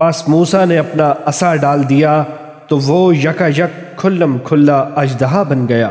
پس موسا نے اپنا عصا ڈال دیا تو وہ یکا یک کھلم کھلا اجدہا بن گیا۔